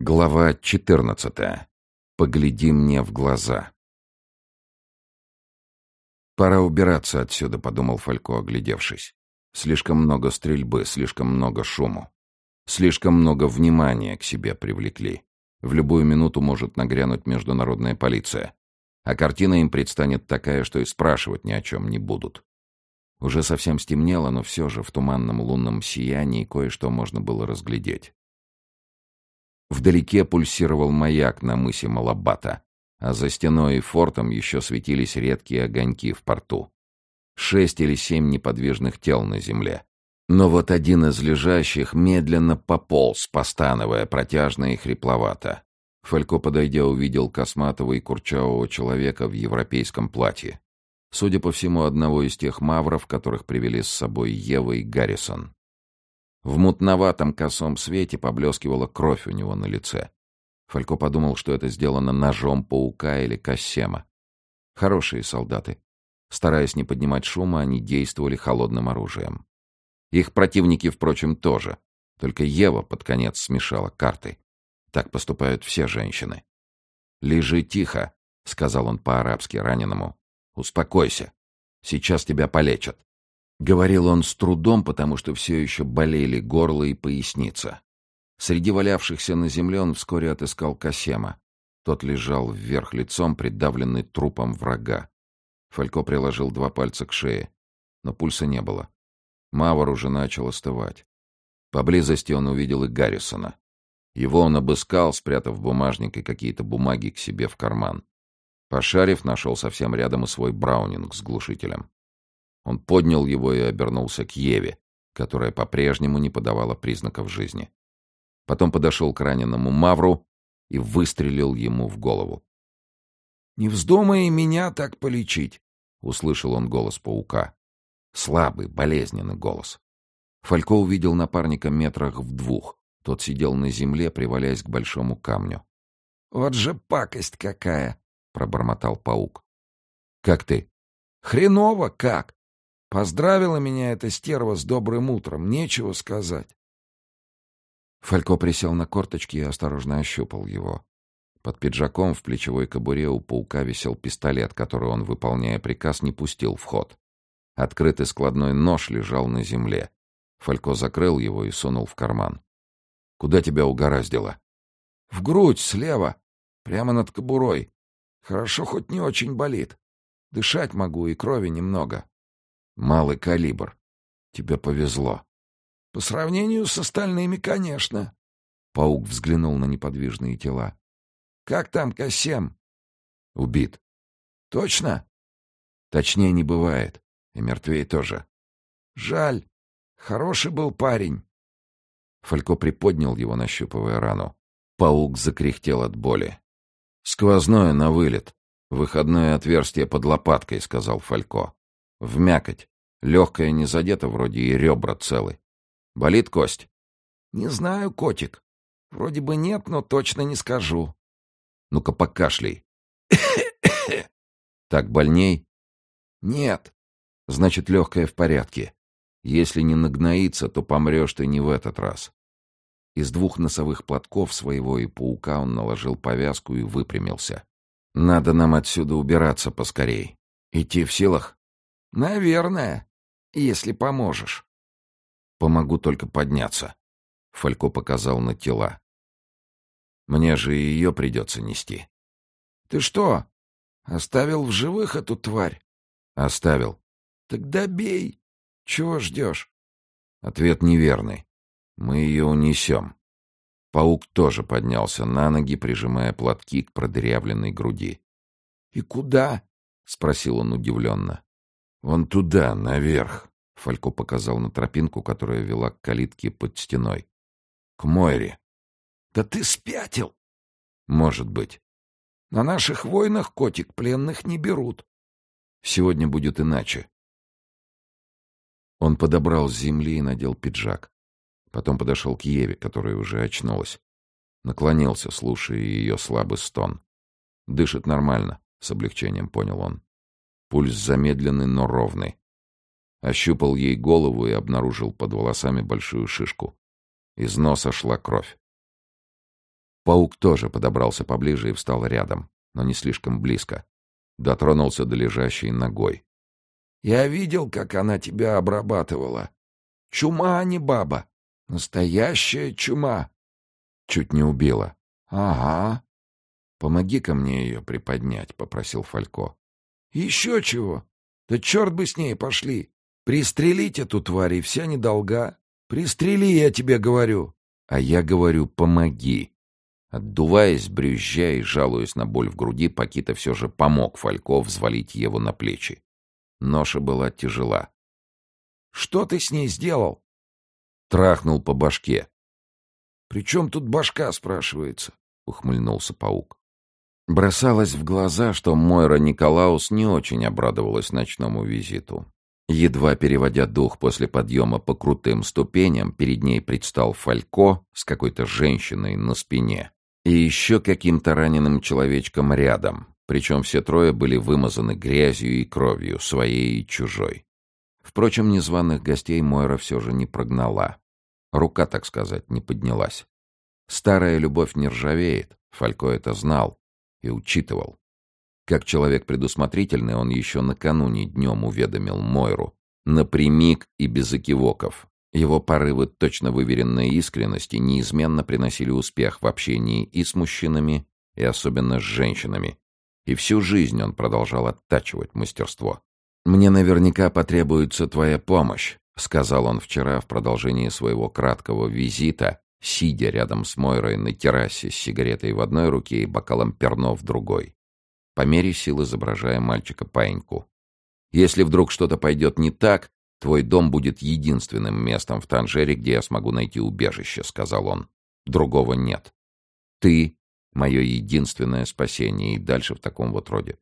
Глава 14. Погляди мне в глаза. Пора убираться отсюда, подумал Фалько, оглядевшись. Слишком много стрельбы, слишком много шуму. Слишком много внимания к себе привлекли. В любую минуту может нагрянуть международная полиция. А картина им предстанет такая, что и спрашивать ни о чем не будут. Уже совсем стемнело, но все же в туманном лунном сиянии кое-что можно было разглядеть. Вдалеке пульсировал маяк на мысе Малабата, а за стеной и фортом еще светились редкие огоньки в порту. Шесть или семь неподвижных тел на земле. Но вот один из лежащих медленно пополз, постановая протяжно и хрипловато. Фалько, подойдя, увидел косматого и курчавого человека в европейском платье. Судя по всему, одного из тех мавров, которых привели с собой Ева и Гаррисон. В мутноватом косом свете поблескивала кровь у него на лице. Фалько подумал, что это сделано ножом паука или кассема. Хорошие солдаты. Стараясь не поднимать шума, они действовали холодным оружием. Их противники, впрочем, тоже. Только Ева под конец смешала карты. Так поступают все женщины. «Лежи тихо», — сказал он по-арабски раненому. «Успокойся. Сейчас тебя полечат». Говорил он с трудом, потому что все еще болели горло и поясница. Среди валявшихся на земле он вскоре отыскал Касема. Тот лежал вверх лицом, придавленный трупом врага. Фалько приложил два пальца к шее, но пульса не было. Мавр уже начал остывать. Поблизости он увидел и Гаррисона. Его он обыскал, спрятав бумажник и какие-то бумаги к себе в карман. Пошарив, нашел совсем рядом и свой браунинг с глушителем. Он поднял его и обернулся к Еве, которая по-прежнему не подавала признаков жизни. Потом подошел к раненому Мавру и выстрелил ему в голову. «Не вздумай меня так полечить!» — услышал он голос паука. Слабый, болезненный голос. Фалько увидел напарника метрах в двух. Тот сидел на земле, привалясь к большому камню. «Вот же пакость какая!» — пробормотал паук. «Как ты?» «Хреново как! Поздравила меня эта стерва с добрым утром, нечего сказать. Фалько присел на корточки и осторожно ощупал его. Под пиджаком в плечевой кобуре у паука висел пистолет, который он, выполняя приказ, не пустил в ход. Открытый складной нож лежал на земле. Фалько закрыл его и сунул в карман. «Куда тебя угораздило?» «В грудь, слева, прямо над кобурой. Хорошо, хоть не очень болит. Дышать могу и крови немного». Малый калибр. Тебе повезло. По сравнению с остальными, конечно. Паук взглянул на неподвижные тела. Как там Касем? Убит. Точно? Точнее не бывает. И мертвее тоже. Жаль. Хороший был парень. Фалько приподнял его, нащупывая рану. Паук закряхтел от боли. «Сквозное на вылет. Выходное отверстие под лопаткой», — сказал Фалько. В мякоть. Легкая не задета вроде и ребра целы. Болит кость? Не знаю, котик. Вроде бы нет, но точно не скажу. Ну-ка покашляй. Так больней? Нет. Значит, легкая в порядке. Если не нагноится, то помрешь ты не в этот раз. Из двух носовых платков своего и паука он наложил повязку и выпрямился. Надо нам отсюда убираться поскорей. Идти в силах? Наверное, если поможешь. Помогу только подняться. Фалько показал на тела. Мне же и ее придется нести. Ты что, оставил в живых эту тварь? Оставил. Тогда бей. Чего ждешь? Ответ неверный. Мы ее унесем. Паук тоже поднялся на ноги, прижимая платки к продырявленной груди. — И куда? — спросил он удивленно. «Вон туда, наверх», — Фалько показал на тропинку, которая вела к калитке под стеной. «К Мойре». «Да ты спятил!» «Может быть». «На наших войнах, котик, пленных не берут». «Сегодня будет иначе». Он подобрал с земли и надел пиджак. Потом подошел к Еве, которая уже очнулась. Наклонился, слушая ее слабый стон. «Дышит нормально», — с облегчением понял он. Пульс замедленный, но ровный. Ощупал ей голову и обнаружил под волосами большую шишку. Из носа шла кровь. Паук тоже подобрался поближе и встал рядом, но не слишком близко. Дотронулся до лежащей ногой. «Я видел, как она тебя обрабатывала. Чума, а не баба. Настоящая чума». Чуть не убила. «Ага». «Помоги-ка мне ее приподнять», — попросил Фалько. «Еще чего? Да черт бы с ней пошли. Пристрелить эту тварь, и вся недолга. Пристрели, я тебе говорю». «А я говорю, помоги». Отдуваясь, брюзжа и жалуясь на боль в груди, Пакита все же помог Фалько взвалить его на плечи. Ноша была тяжела. «Что ты с ней сделал?» Трахнул по башке. «При чем тут башка?» — спрашивается. — ухмыльнулся паук. Бросалось в глаза, что Мойра Николаус не очень обрадовалась ночному визиту. Едва переводя дух после подъема по крутым ступеням, перед ней предстал Фалько с какой-то женщиной на спине и еще каким-то раненым человечком рядом, причем все трое были вымазаны грязью и кровью, своей и чужой. Впрочем, незваных гостей Мойра все же не прогнала. Рука, так сказать, не поднялась. Старая любовь не ржавеет, Фалько это знал и учитывал. Как человек предусмотрительный, он еще накануне днем уведомил Мойру. Напрямик и без экивоков. Его порывы точно выверенной искренности неизменно приносили успех в общении и с мужчинами, и особенно с женщинами. И всю жизнь он продолжал оттачивать мастерство. «Мне наверняка потребуется твоя помощь», — сказал он вчера в продолжении своего краткого визита, сидя рядом с Мойрой на террасе с сигаретой в одной руке и бокалом перно в другой по мере сил изображая мальчика-паиньку. «Если вдруг что-то пойдет не так, твой дом будет единственным местом в Танжере, где я смогу найти убежище», — сказал он. «Другого нет. Ты — мое единственное спасение, и дальше в таком вот роде».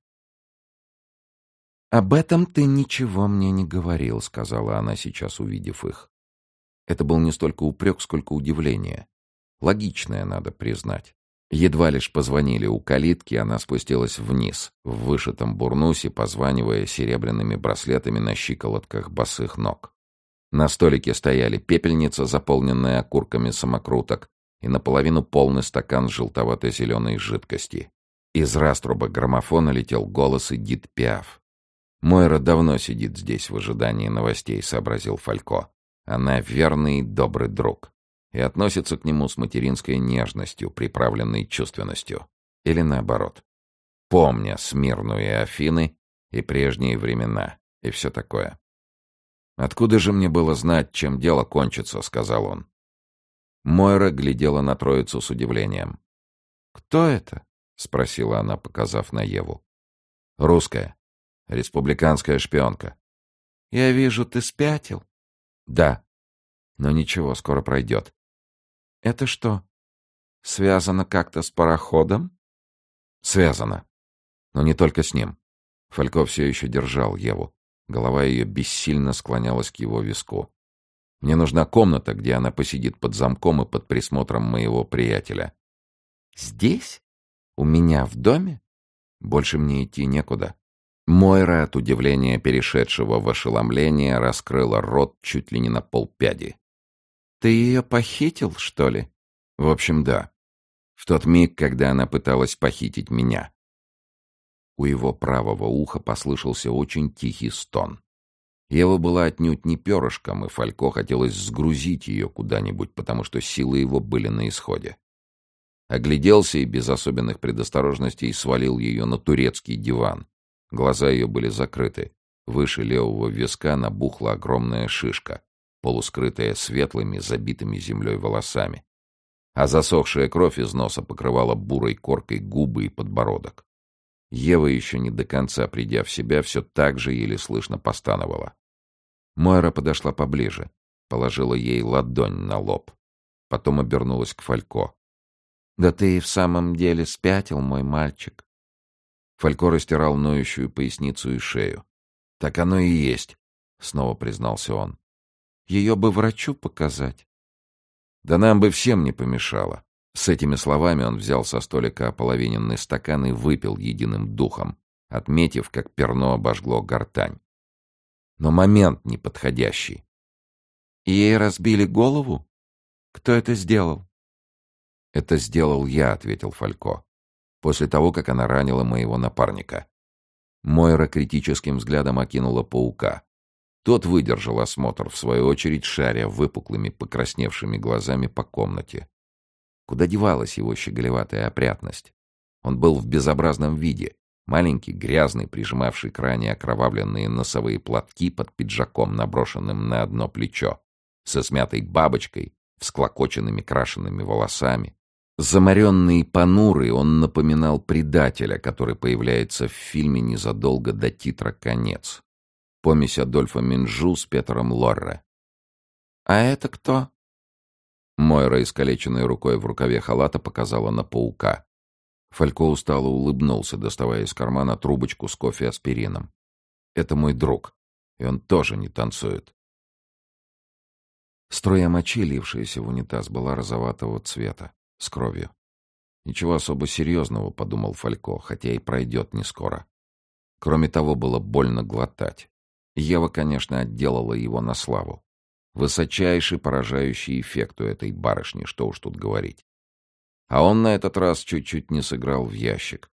«Об этом ты ничего мне не говорил», — сказала она, сейчас увидев их. Это был не столько упрек, сколько удивление. Логичное, надо признать. Едва лишь позвонили у калитки, она спустилась вниз, в вышитом бурнусе, позванивая серебряными браслетами на щиколотках босых ног. На столике стояли пепельница, заполненная окурками самокруток, и наполовину полный стакан желтовато-зеленой жидкости. Из раструба граммофона летел голос Эдит Пиаф. «Мойра давно сидит здесь в ожидании новостей», — сообразил Фалько. «Она верный и добрый друг» и относится к нему с материнской нежностью, приправленной чувственностью. Или наоборот. Помня Смирну и Афины, и прежние времена, и все такое. «Откуда же мне было знать, чем дело кончится?» — сказал он. Мойра глядела на троицу с удивлением. «Кто это?» — спросила она, показав на Еву. «Русская. Республиканская шпионка». «Я вижу, ты спятил». «Да. Но ничего, скоро пройдет. Это что, связано как-то с пароходом? Связано. Но не только с ним. Фалько все еще держал Еву. Голова ее бессильно склонялась к его виску. Мне нужна комната, где она посидит под замком и под присмотром моего приятеля. Здесь? У меня в доме? Больше мне идти некуда. Мойра, от удивления перешедшего в ошеломление, раскрыла рот чуть ли не на полпяди. Ты ее похитил, что ли? В общем, да. В тот миг, когда она пыталась похитить меня. У его правого уха послышался очень тихий стон. Ева была отнюдь не перышком, и Фалько хотелось сгрузить ее куда-нибудь, потому что силы его были на исходе. Огляделся и без особенных предосторожностей свалил ее на турецкий диван. Глаза ее были закрыты. Выше левого виска набухла огромная шишка полускрытая светлыми, забитыми землей волосами. А засохшая кровь из носа покрывала бурой коркой губы и подбородок. Ева, еще не до конца придя в себя, все так же еле слышно постановала. Мойра подошла поближе, положила ей ладонь на лоб. Потом обернулась к Фалько. «Да ты и в самом деле спятил, мой мальчик». Фалько растирал ноющую поясницу и шею. «Так оно и есть», — снова признался он. Ее бы врачу показать. Да нам бы всем не помешало. С этими словами он взял со столика ополовиненный стакан и выпил единым духом, отметив, как перно обожгло гортань. Но момент неподходящий. Ей разбили голову? Кто это сделал? «Это сделал я», — ответил Фалько, «после того, как она ранила моего напарника». Мойра критическим взглядом окинула паука. Тот выдержал осмотр, в свою очередь шаря выпуклыми, покрасневшими глазами по комнате. Куда девалась его щеголеватая опрятность? Он был в безобразном виде. Маленький, грязный, прижимавший к ране окровавленные носовые платки под пиджаком, наброшенным на одно плечо, со смятой бабочкой, всклокоченными крашенными волосами. Заморенный и понурый, он напоминал предателя, который появляется в фильме незадолго до титра «Конец». Помесь Адольфа Минжу с Петром Лорре. «А это кто?» Мойра, искалеченной рукой в рукаве халата, показала на паука. Фалько устало улыбнулся, доставая из кармана трубочку с кофе-аспирином. «Это мой друг, и он тоже не танцует». Струя мочи, лившаяся в унитаз, была розоватого цвета, с кровью. Ничего особо серьезного, подумал Фалько, хотя и пройдет не скоро. Кроме того, было больно глотать. Ева, конечно, отделала его на славу. Высочайший поражающий эффект у этой барышни, что уж тут говорить. А он на этот раз чуть-чуть не сыграл в ящик.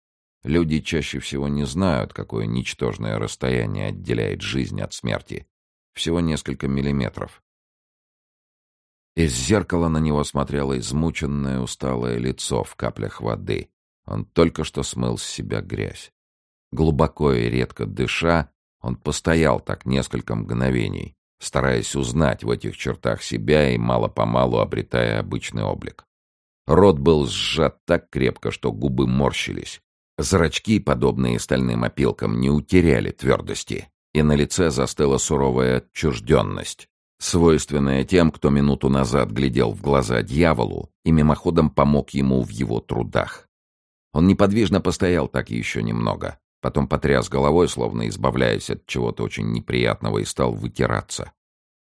Люди чаще всего не знают, какое ничтожное расстояние отделяет жизнь от смерти. Всего несколько миллиметров. Из зеркала на него смотрело измученное, усталое лицо в каплях воды. Он только что смыл с себя грязь. Глубоко и редко дыша, он постоял так несколько мгновений, стараясь узнать в этих чертах себя и мало-помалу обретая обычный облик. Рот был сжат так крепко, что губы морщились. Зрачки, подобные стальным опилкам, не утеряли твердости, и на лице застыла суровая отчужденность, свойственная тем, кто минуту назад глядел в глаза дьяволу и мимоходом помог ему в его трудах. Он неподвижно постоял так еще немного, потом потряс головой, словно избавляясь от чего-то очень неприятного, и стал вытираться.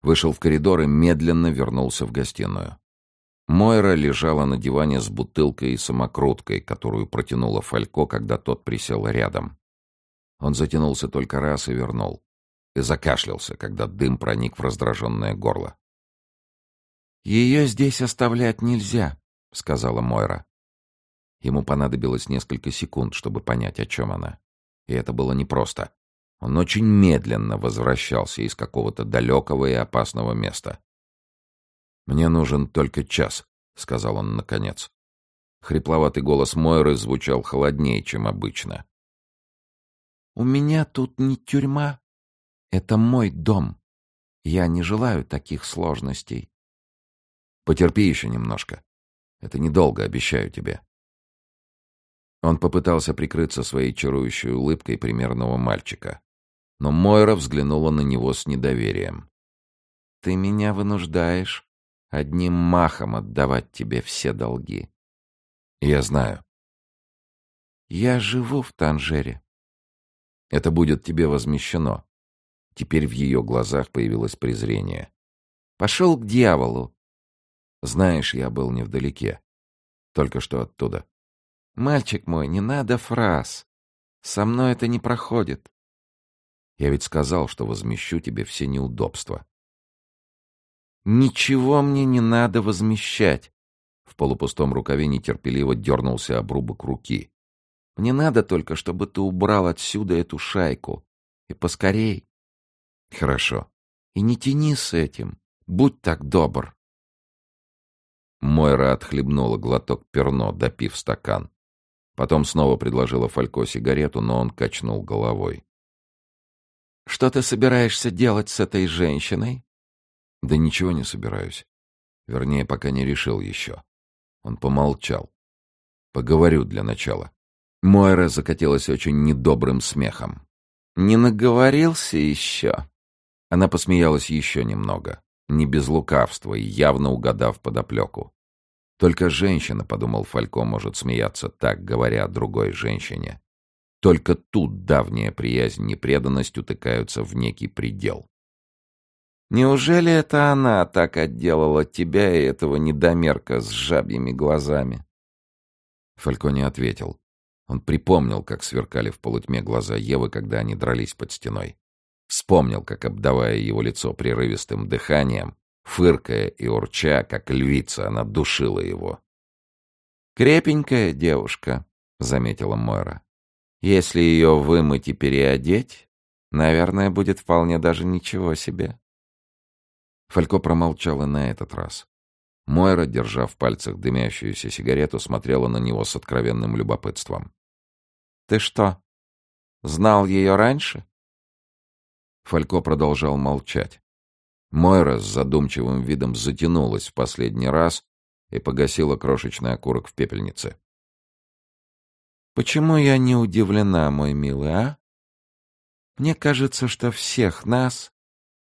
Вышел в коридор и медленно вернулся в гостиную. Мойра лежала на диване с бутылкой и самокруткой, которую протянула Фалько, когда тот присел рядом. Он затянулся только раз и вернул. И закашлялся, когда дым проник в раздраженное горло. «Ее здесь оставлять нельзя», — сказала Мойра. Ему понадобилось несколько секунд, чтобы понять, о чем она. И это было непросто. Он очень медленно возвращался из какого-то далекого и опасного места. «Мне нужен только час», — сказал он наконец. Хрипловатый голос Мойры звучал холоднее, чем обычно. «У меня тут не тюрьма. Это мой дом. Я не желаю таких сложностей». «Потерпи еще немножко. Это недолго, обещаю тебе». Он попытался прикрыться своей чарующей улыбкой примерного мальчика. Но Мойра взглянула на него с недоверием. «Ты меня вынуждаешь одним махом отдавать тебе все долги. Я знаю. Я живу в Танжере. Это будет тебе возмещено. Теперь в ее глазах появилось презрение. Пошел к дьяволу. Знаешь, я был невдалеке. Только что оттуда. Мальчик мой, не надо фраз. Со мной это не проходит. Я ведь сказал, что возмещу тебе все неудобства. «Ничего мне не надо возмещать!» В полупустом рукаве нетерпеливо дернулся обрубок руки. «Мне надо только, чтобы ты убрал отсюда эту шайку. И поскорей!» «Хорошо. И не тяни с этим. Будь так добр!» Мойра отхлебнула глоток перно, допив стакан. Потом снова предложила Фалько сигарету, но он качнул головой. «Что ты собираешься делать с этой женщиной?» Да ничего не собираюсь. Вернее, пока не решил еще. Он помолчал. Поговорю для начала. Мойра закатилась очень недобрым смехом. «Не наговорился еще?» Она посмеялась еще немного, не без лукавства и явно угадав подоплеку. Только женщина, подумал Фалько, может смеяться так, говоря о другой женщине. Только тут давняя приязнь и преданность утыкаются в некий предел. Неужели это она так отделала тебя и этого недомерка с жабьими глазами?» Фалько не ответил. Он припомнил, как сверкали в полутьме глаза Евы, когда они дрались под стеной. Вспомнил, как, обдавая его лицо прерывистым дыханием, фыркая и урча, как львица, она душила его. «Крепенькая девушка», — заметила Мойра. «Если ее вымыть и переодеть, наверное, будет вполне даже ничего себе». Фалько промолчал и на этот раз. Мойра, держа в пальцах дымящуюся сигарету, смотрела на него с откровенным любопытством. «Ты что, знал ее раньше?» Фалько продолжал молчать. Мойра с задумчивым видом затянулась в последний раз и погасила крошечный окурок в пепельнице. «Почему я не удивлена, мой милый, а? Мне кажется, что всех нас,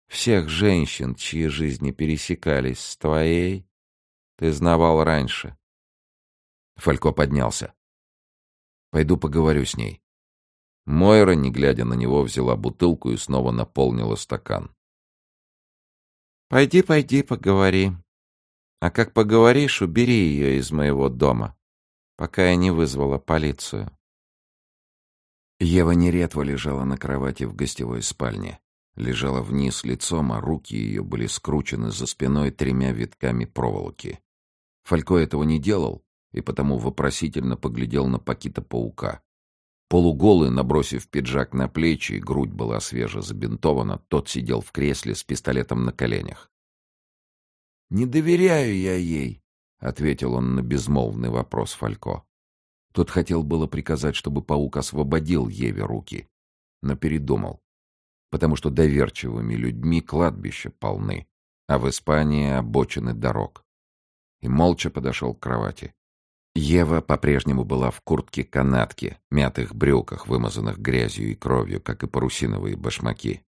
всех женщин, чьи жизни пересекались с твоей, ты знавал раньше». Фалько поднялся. «Пойду поговорю с ней». Мойра, не глядя на него, взяла бутылку и снова наполнила стакан. Пойди, пойди, поговори. А как поговоришь, убери ее из моего дома, пока я не вызвала полицию. Ева нередво лежала на кровати в гостевой спальне. Лежала вниз лицом, а руки ее были скручены за спиной тремя витками проволоки. Фалько этого не делал, и потому вопросительно поглядел на Пакита-паука. Полуголый, набросив пиджак на плечи, грудь была свеже забинтована, тот сидел в кресле с пистолетом на коленях. «Не доверяю я ей», — ответил он на безмолвный вопрос Фалько. Тот хотел было приказать, чтобы паук освободил Еве руки, но передумал, потому что доверчивыми людьми кладбища полны, а в Испании обочины дорог. И молча подошел к кровати. Ева по-прежнему была в куртке-канатке, мятых брюках, вымазанных грязью и кровью, как и парусиновые башмаки.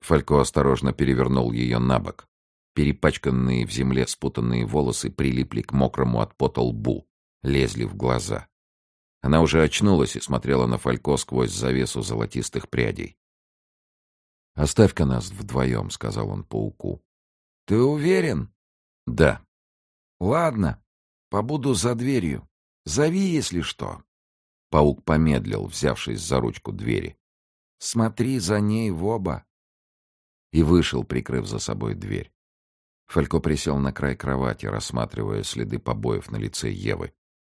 Фалько осторожно перевернул ее на бок. Перепачканные в земле спутанные волосы прилипли к мокрому от пота лбу, лезли в глаза. Она уже очнулась и смотрела на Фалько сквозь завесу золотистых прядей. «Оставь-ка нас вдвоем», — сказал он пауку. «Ты уверен?» «Да». «Ладно, побуду за дверью. Зови, если что. Паук помедлил, взявшись за ручку двери. Смотри за ней в оба. И вышел, прикрыв за собой дверь. Фалько присел на край кровати, рассматривая следы побоев на лице Евы.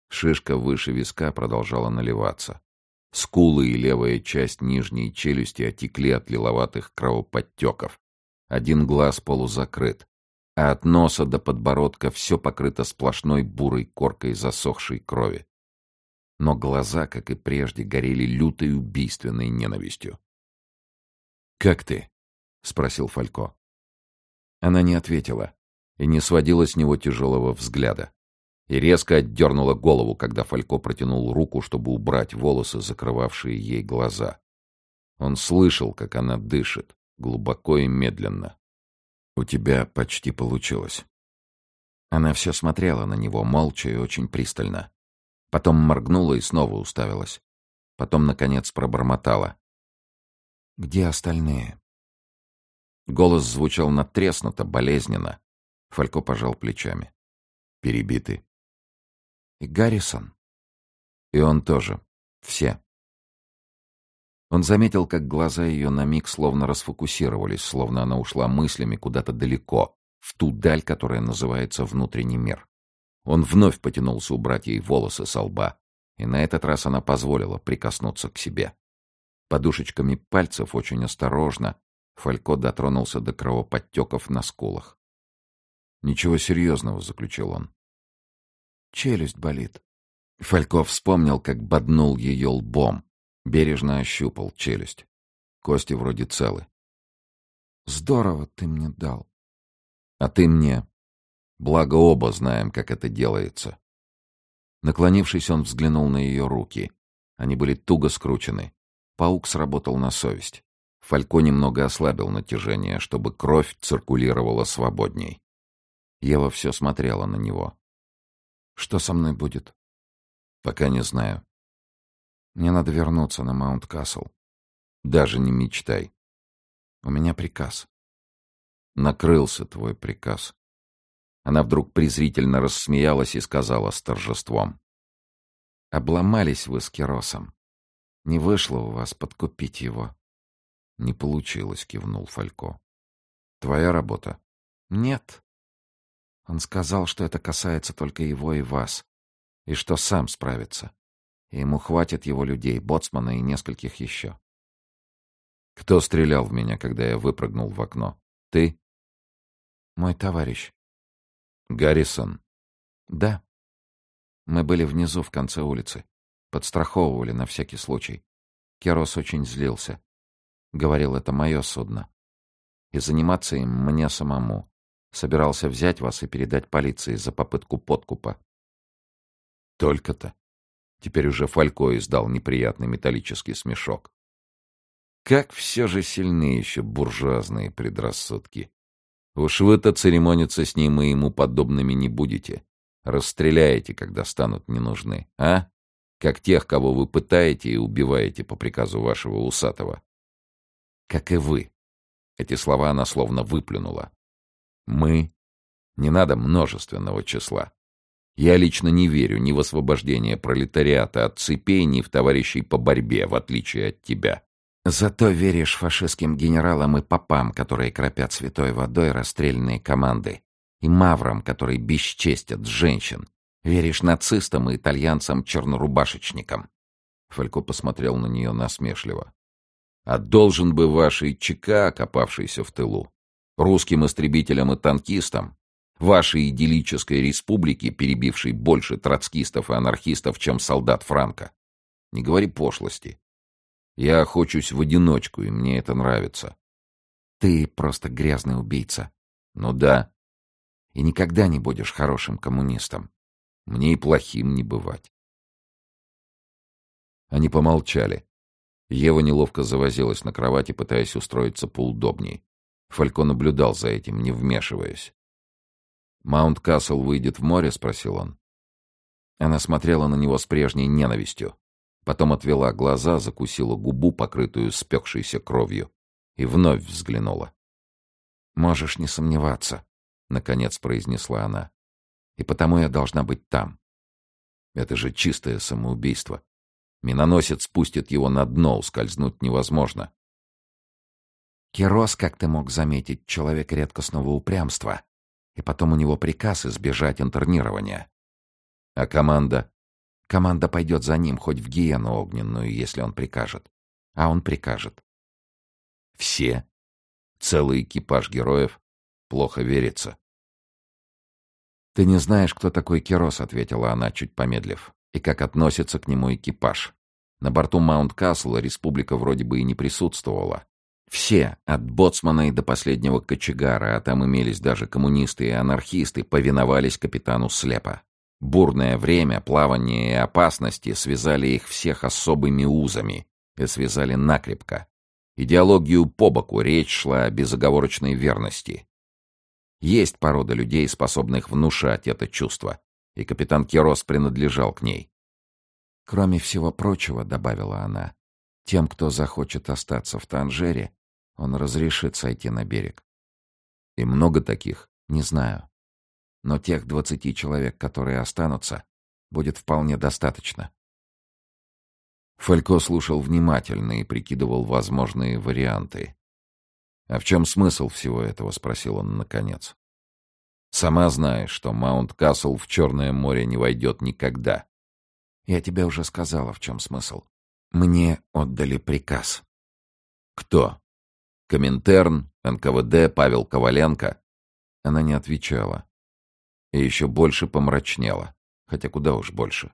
Шишка выше виска продолжала наливаться. Скулы и левая часть нижней челюсти отекли от лиловатых кровоподтеков. Один глаз полузакрыт а от носа до подбородка все покрыто сплошной бурой коркой засохшей крови. Но глаза, как и прежде, горели лютой убийственной ненавистью. «Как ты?» — спросил Фалько. Она не ответила и не сводила с него тяжелого взгляда. И резко отдернула голову, когда Фалько протянул руку, чтобы убрать волосы, закрывавшие ей глаза. Он слышал, как она дышит, глубоко и медленно. «У тебя почти получилось». Она все смотрела на него, молча и очень пристально. Потом моргнула и снова уставилась. Потом, наконец, пробормотала. «Где остальные?» Голос звучал натреснуто, болезненно. Фалько пожал плечами. Перебиты. «И Гаррисон?» «И он тоже. Все». Он заметил, как глаза ее на миг словно расфокусировались, словно она ушла мыслями куда-то далеко, в ту даль, которая называется внутренний мир. Он вновь потянулся убрать ей волосы со лба, и на этот раз она позволила прикоснуться к себе. Подушечками пальцев очень осторожно Фалько дотронулся до кровоподтеков на скулах. «Ничего серьезного», — заключил он. «Челюсть болит». Фалько вспомнил, как боднул ее лбом, Бережно ощупал челюсть. Кости вроде целы. «Здорово ты мне дал». «А ты мне. Благо оба знаем, как это делается». Наклонившись, он взглянул на ее руки. Они были туго скручены. Паук сработал на совесть. Фалько немного ослабил натяжение, чтобы кровь циркулировала свободней. Ева все смотрела на него. «Что со мной будет?» «Пока не знаю. Мне надо вернуться на Маунт-Касл. Даже не мечтай. У меня приказ. Накрылся твой приказ. Она вдруг презрительно рассмеялась и сказала с торжеством. Обломались вы с Керосом. Не вышло у вас подкупить его. Не получилось, кивнул Фалько. Твоя работа? Нет. Он сказал, что это касается только его и вас. И что сам справится. И ему хватит его людей, боцмана и нескольких еще. Кто стрелял в меня, когда я выпрыгнул в окно? Ты? Мой товарищ. Гаррисон. Да. Мы были внизу, в конце улицы. Подстраховывали на всякий случай. Керос очень злился. Говорил, это мое судно. И заниматься им мне самому. Собирался взять вас и передать полиции за попытку подкупа. Только-то. Теперь уже Фалько издал неприятный металлический смешок. Как все же сильны еще буржуазные предрассудки. Уж вы-то церемониться с ним и ему подобными не будете. Расстреляете, когда станут не нужны, а? Как тех, кого вы пытаете и убиваете по приказу вашего усатого. Как и вы. Эти слова она словно выплюнула. Мы. Не надо множественного числа. Я лично не верю ни в освобождение пролетариата от цепей, ни в товарищей по борьбе, в отличие от тебя. Зато веришь фашистским генералам и попам, которые кропят святой водой расстрельные команды, и маврам, которые бесчестят женщин. Веришь нацистам и итальянцам-чернорубашечникам. Фалько посмотрел на нее насмешливо. А должен бы вашей ЧК, окопавшийся в тылу, русским истребителям и танкистам, вашей идиллической республики, перебившей больше троцкистов и анархистов, чем солдат Франка. Не говори пошлости. Я охочусь в одиночку, и мне это нравится. Ты просто грязный убийца. Ну да. И никогда не будешь хорошим коммунистом. Мне и плохим не бывать. Они помолчали. Ева неловко завозилась на кровати, пытаясь устроиться поудобней. Фалько наблюдал за этим, не вмешиваясь. «Маунт Касл выйдет в море?» — спросил он. Она смотрела на него с прежней ненавистью. Потом отвела глаза, закусила губу, покрытую спекшейся кровью, и вновь взглянула. «Можешь не сомневаться», — наконец произнесла она. «И потому я должна быть там». Это же чистое самоубийство. Миноносец спустит его на дно, ускользнуть невозможно. Керос, как ты мог заметить, человек редкостного упрямства. И потом у него приказ избежать интернирования. А команда? Команда пойдет за ним хоть в гиену огненную, если он прикажет. А он прикажет. Все? Целый экипаж героев? Плохо верится. «Ты не знаешь, кто такой Керос», — ответила она, чуть помедлив, «и как относится к нему экипаж. На борту Маунт-Касла республика вроде бы и не присутствовала. Все, от боцмана и до последнего кочегара, а там имелись даже коммунисты и анархисты, повиновались капитану слепо. Бурное время, плавание и опасности связали их всех особыми узами и связали накрепко. Идеологию по боку речь шла о безоговорочной верности. Есть порода людей, способных внушать это чувство, и капитан Керос принадлежал к ней. «Кроме всего прочего», — добавила она, — «тем, кто захочет остаться в Танжере, он разрешит сойти на берег. И много таких? Не знаю. Но тех двадцати человек, которые останутся, будет вполне достаточно. Фалько слушал внимательно и прикидывал возможные варианты. «А в чем смысл всего этого?» — спросил он наконец. «Сама знаешь, что Маунт-Касл в Черное море не войдет никогда». «Я тебе уже сказала, в чем смысл. Мне отдали приказ». «Кто?» Коминтерн, НКВД, Павел Коваленко. Она не отвечала. И еще больше помрачнела. Хотя куда уж больше.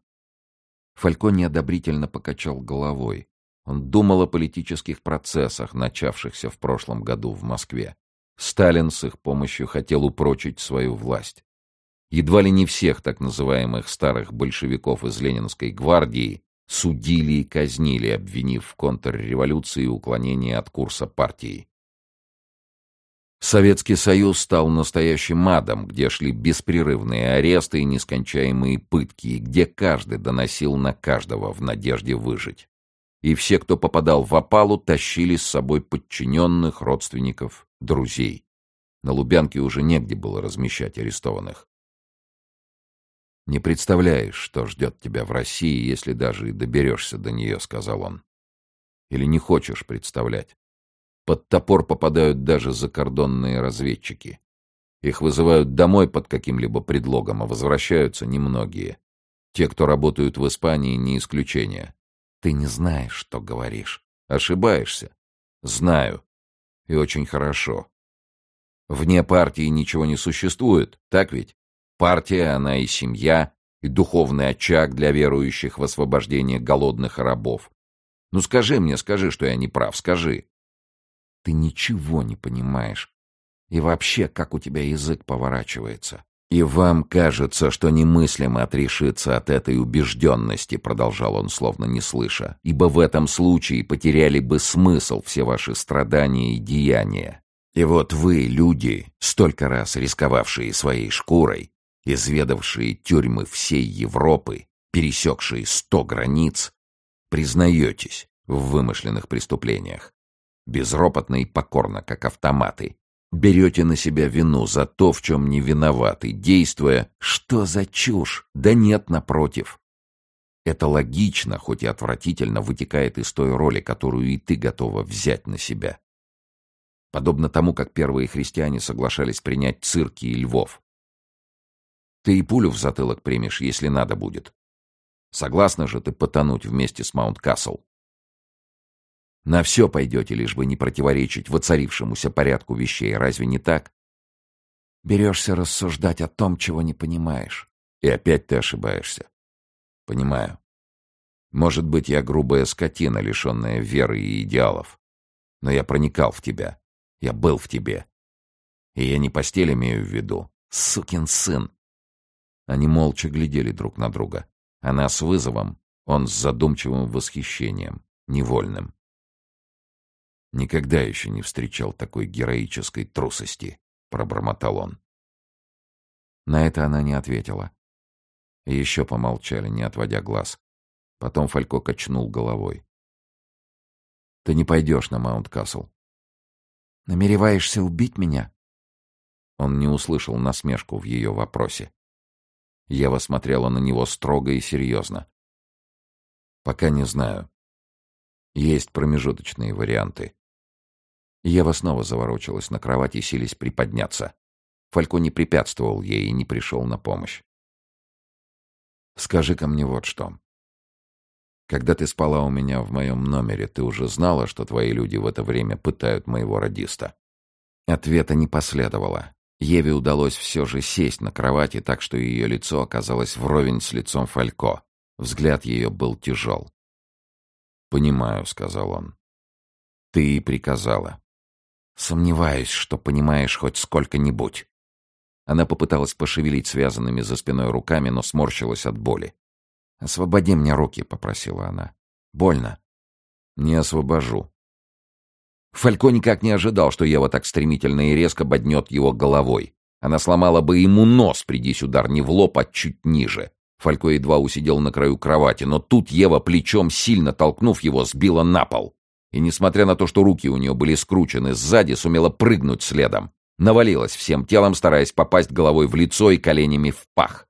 Фалько неодобрительно покачал головой. Он думал о политических процессах, начавшихся в прошлом году в Москве. Сталин с их помощью хотел упрочить свою власть. Едва ли не всех так называемых старых большевиков из Ленинской гвардии судили и казнили, обвинив в контрреволюции и уклонении от курса партии. Советский Союз стал настоящим адом, где шли беспрерывные аресты и нескончаемые пытки, и где каждый доносил на каждого в надежде выжить. И все, кто попадал в опалу, тащили с собой подчиненных, родственников, друзей. На Лубянке уже негде было размещать арестованных. «Не представляешь, что ждет тебя в России, если даже и доберешься до нее», — сказал он. «Или не хочешь представлять?» Под топор попадают даже закордонные разведчики. Их вызывают домой под каким-либо предлогом, а возвращаются немногие. Те, кто работают в Испании, не исключение. Ты не знаешь, что говоришь. Ошибаешься. Знаю. И очень хорошо. Вне партии ничего не существует, так ведь? Партия, она и семья, и духовный очаг для верующих в освобождение голодных рабов. Ну скажи мне, скажи, что я не прав, скажи. Ты ничего не понимаешь. И вообще, как у тебя язык поворачивается. «И вам кажется, что немыслимо отрешиться от этой убежденности», — продолжал он, словно не слыша, «ибо в этом случае потеряли бы смысл все ваши страдания и деяния. И вот вы, люди, столько раз рисковавшие своей шкурой, изведавшие тюрьмы всей Европы, пересекшие сто границ, признаетесь в вымышленных преступлениях. Безропотно и покорно, как автоматы, Берете на себя вину за то, в чем не виноваты, действуя «что за чушь?» Да нет, напротив. Это логично, хоть и отвратительно, вытекает из той роли, которую и ты готова взять на себя. Подобно тому, как первые христиане соглашались принять цирки и львов. Ты и пулю в затылок примешь, если надо будет. Согласна же ты потонуть вместе с Маунт-Кассел? На все пойдете, лишь бы не противоречить воцарившемуся порядку вещей. Разве не так? Берешься рассуждать о том, чего не понимаешь. И опять ты ошибаешься. Понимаю. Может быть, я грубая скотина, лишенная веры и идеалов. Но я проникал в тебя. Я был в тебе. И я не постель имею в виду. Сукин сын. Они молча глядели друг на друга. Она с вызовом, он с задумчивым восхищением, невольным. Никогда еще не встречал такой героической трусости, пробормотал он. На это она не ответила. И еще помолчали, не отводя глаз. Потом Фалько качнул головой. Ты не пойдешь на Маунт-Касл. Намереваешься убить меня? Он не услышал насмешку в ее вопросе. Ева смотрела на него строго и серьезно. «Пока не знаю. Есть промежуточные варианты. Ева снова заворочилась на кровати, сились приподняться. Фалько не препятствовал ей и не пришел на помощь. «Скажи-ка мне вот что. Когда ты спала у меня в моем номере, ты уже знала, что твои люди в это время пытают моего радиста?» Ответа не последовало. Еве удалось все же сесть на кровати так, что ее лицо оказалось вровень с лицом Фалько. Взгляд ее был тяжел. «Понимаю», — сказал он. «Ты и приказала. Сомневаюсь, что понимаешь хоть сколько-нибудь. Она попыталась пошевелить связанными за спиной руками, но сморщилась от боли. «Освободи мне руки», — попросила она. «Больно». «Не освобожу». Фалько никак не ожидал, что Ева так стремительно и резко боднет его головой. Она сломала бы ему нос, придись удар не в лоб, а чуть ниже. Фалько едва усидел на краю кровати, но тут Ева плечом, сильно толкнув его, сбила на пол и, несмотря на то, что руки у нее были скручены сзади, сумела прыгнуть следом. Навалилась всем телом, стараясь попасть головой в лицо и коленями в пах.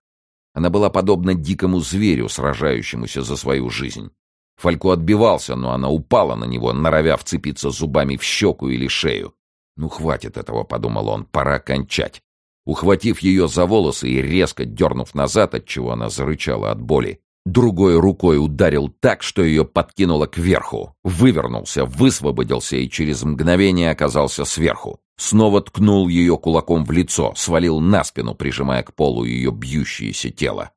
Она была подобна дикому зверю, сражающемуся за свою жизнь. Фалько отбивался, но она упала на него, норовя вцепиться зубами в щеку или шею. «Ну, хватит этого», — подумал он, — «пора кончать». Ухватив ее за волосы и резко дернув назад, отчего она зарычала от боли, Другой рукой ударил так, что ее подкинуло кверху. Вывернулся, высвободился и через мгновение оказался сверху. Снова ткнул ее кулаком в лицо, свалил на спину, прижимая к полу ее бьющееся тело.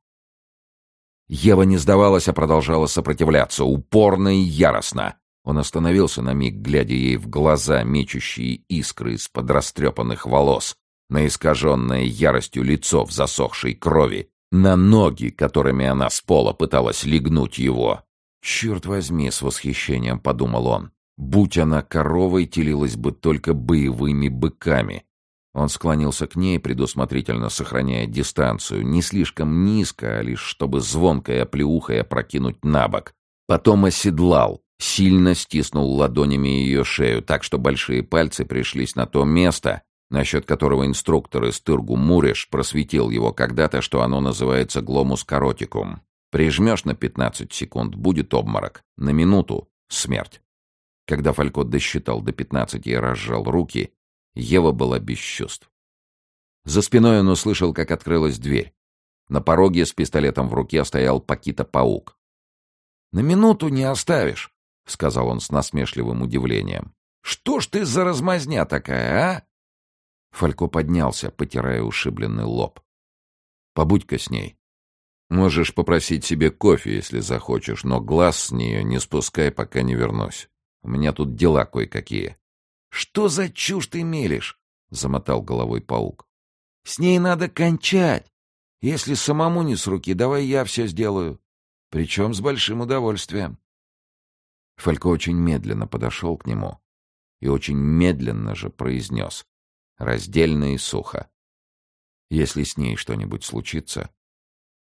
Ева не сдавалась, а продолжала сопротивляться, упорно и яростно. Он остановился на миг, глядя ей в глаза, мечущие искры из-под растрепанных волос, на искаженное яростью лицо в засохшей крови, на ноги, которыми она с пола пыталась легнуть его. «Черт возьми!» — с восхищением подумал он. «Будь она коровой, телилась бы только боевыми быками». Он склонился к ней, предусмотрительно сохраняя дистанцию, не слишком низко, а лишь чтобы звонкая плеухая прокинуть на бок. Потом оседлал, сильно стиснул ладонями ее шею, так что большие пальцы пришлись на то место, насчет которого инструктор из Тыргу Муреш просветил его когда-то, что оно называется гломус каротикум. Прижмешь на 15 секунд — будет обморок. На минуту — смерть. Когда Фалько досчитал до 15 и разжал руки, Ева была без чувств. За спиной он услышал, как открылась дверь. На пороге с пистолетом в руке стоял Пакита-паук. «На минуту не оставишь», — сказал он с насмешливым удивлением. «Что ж ты за размазня такая, а?» Фалько поднялся, потирая ушибленный лоб. «Побудь-ка с ней. Можешь попросить себе кофе, если захочешь, но глаз с нее не спускай, пока не вернусь. У меня тут дела кое-какие». «Что за чушь ты мелешь?» — замотал головой паук. «С ней надо кончать. Если самому не с руки, давай я все сделаю. Причем с большим удовольствием. Фалько очень медленно подошел к нему и очень медленно же произнес, раздельно и сухо. «Если с ней что-нибудь случится,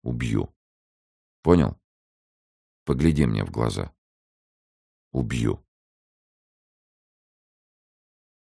убью. Понял? Погляди мне в глаза. Убью».